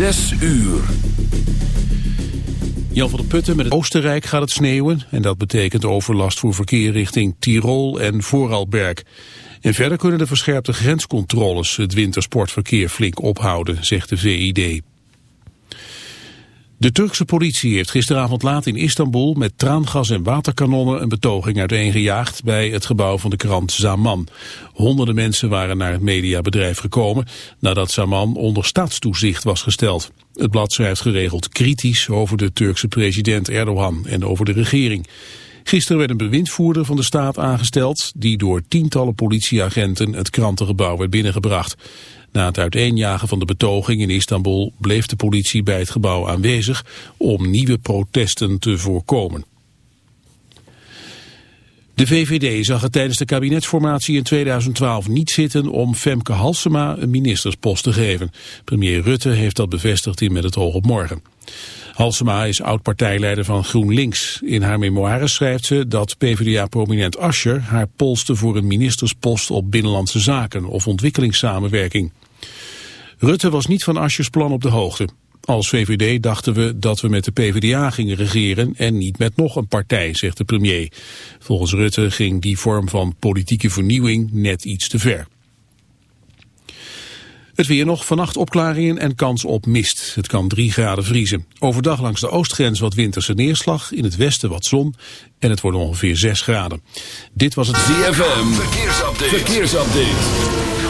Zes uur. Jan van der Putten met het Oostenrijk gaat het sneeuwen en dat betekent overlast voor verkeer richting Tirol en Vooralberg. En verder kunnen de verscherpte grenscontroles het wintersportverkeer flink ophouden, zegt de VID. De Turkse politie heeft gisteravond laat in Istanbul met traangas en waterkanonnen een betoging uiteengejaagd bij het gebouw van de krant Zaman. Honderden mensen waren naar het mediabedrijf gekomen nadat Zaman onder staatstoezicht was gesteld. Het blad schrijft geregeld kritisch over de Turkse president Erdogan en over de regering. Gisteren werd een bewindvoerder van de staat aangesteld die door tientallen politieagenten het krantengebouw werd binnengebracht. Na het uiteenjagen van de betoging in Istanbul bleef de politie bij het gebouw aanwezig om nieuwe protesten te voorkomen. De VVD zag het tijdens de kabinetsformatie in 2012 niet zitten om Femke Halsema een ministerspost te geven. Premier Rutte heeft dat bevestigd in Met het Oog op Morgen. Halsema is oud-partijleider van GroenLinks. In haar memoires schrijft ze dat PvdA-prominent Ascher haar polste voor een ministerspost op Binnenlandse Zaken of ontwikkelingssamenwerking. Rutte was niet van Aschers plan op de hoogte. Als VVD dachten we dat we met de PvdA gingen regeren en niet met nog een partij, zegt de premier. Volgens Rutte ging die vorm van politieke vernieuwing net iets te ver. Het weer nog, vannacht opklaringen en kans op mist. Het kan 3 graden vriezen. Overdag langs de oostgrens wat winterse neerslag, in het westen wat zon en het wordt ongeveer 6 graden. Dit was het ZFM, verkeersupdate. verkeersupdate.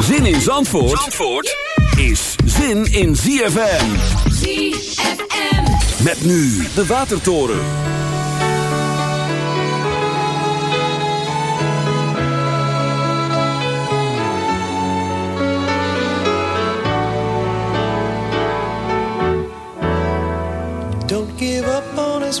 Zin in Zandvoort, Zandvoort is zin in ZFM. ZFM. Met nu de Watertoren. Don't give up on us,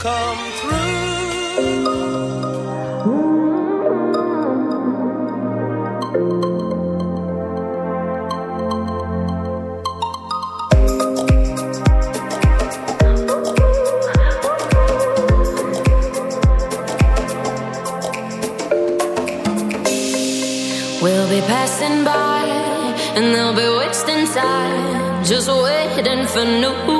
come through. passing by and they'll be wasting time just waiting for new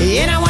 And I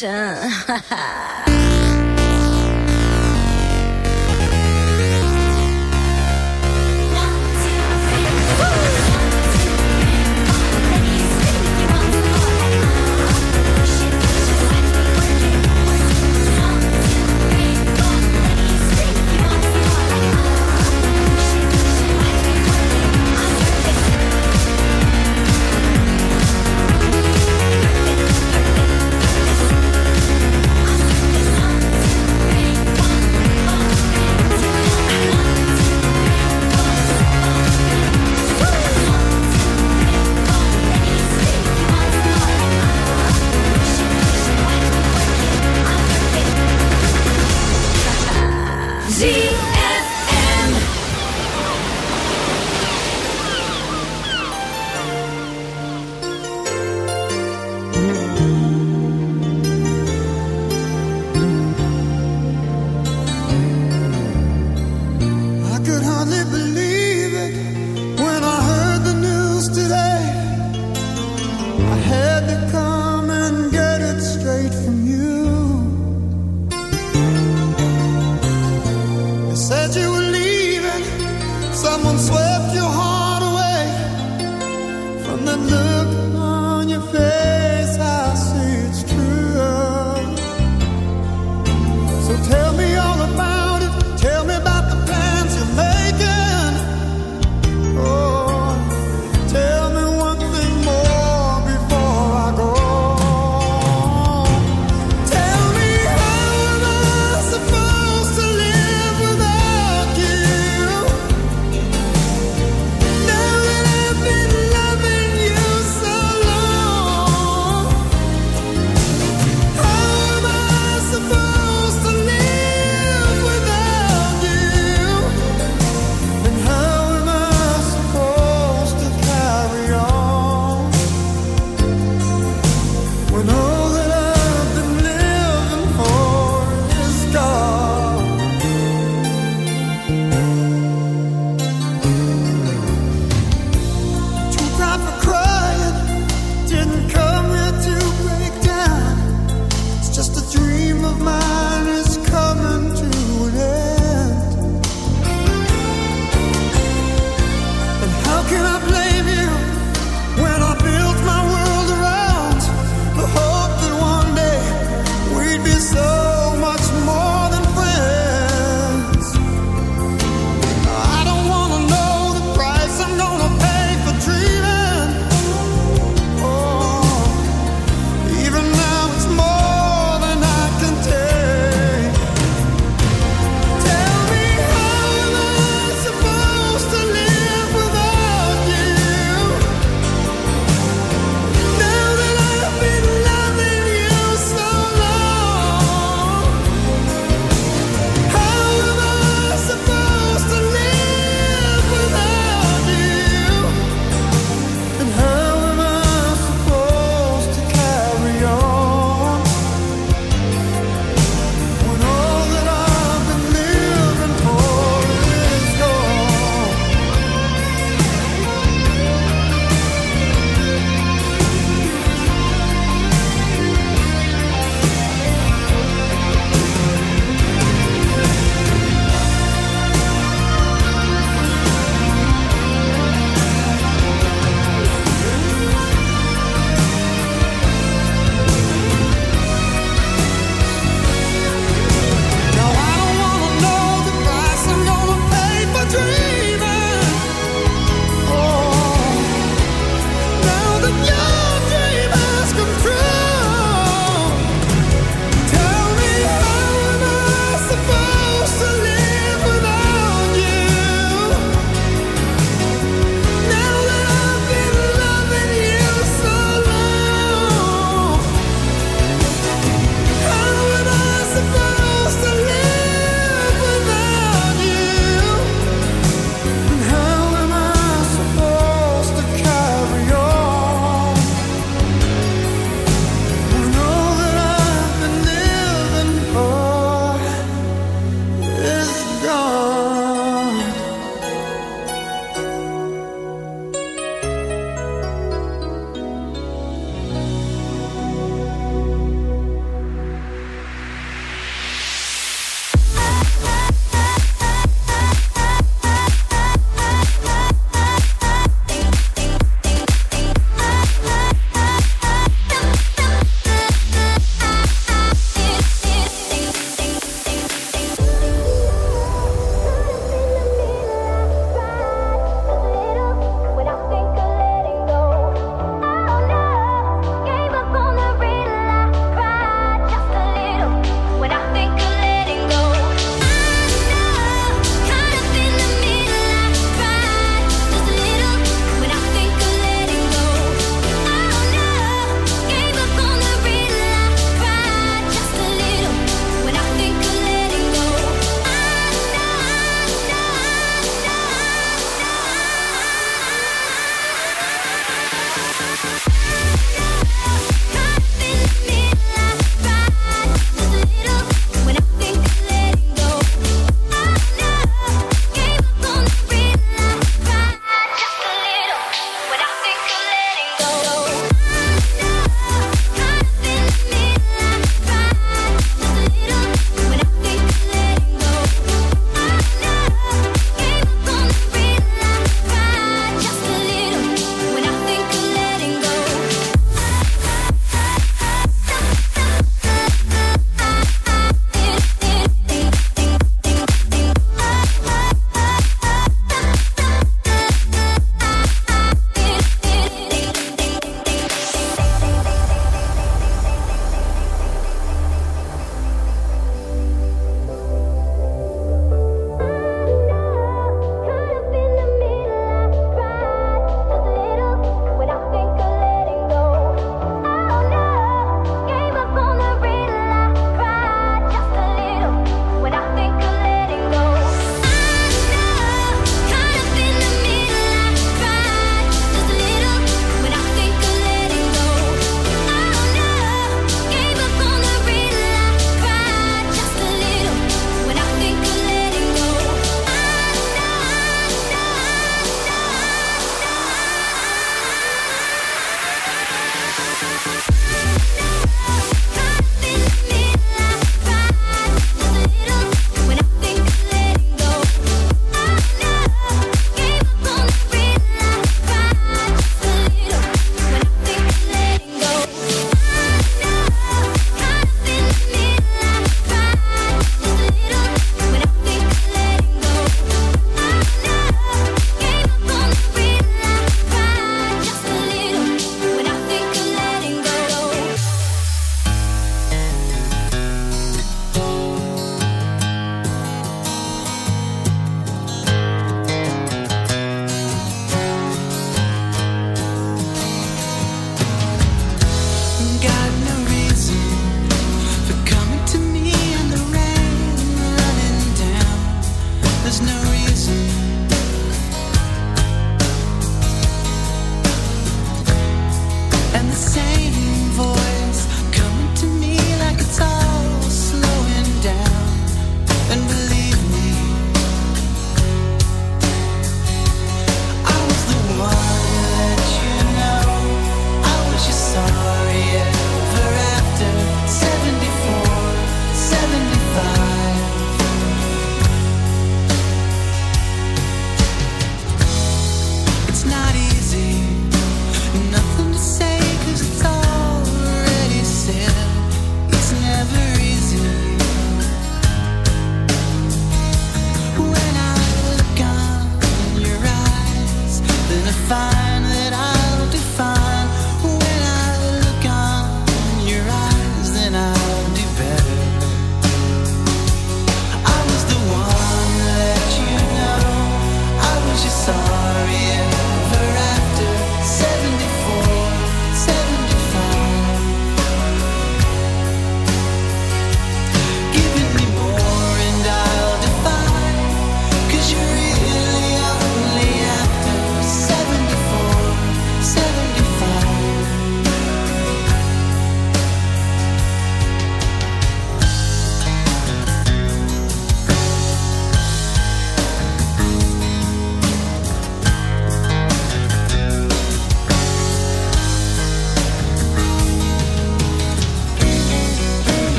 Perfection. ZFM.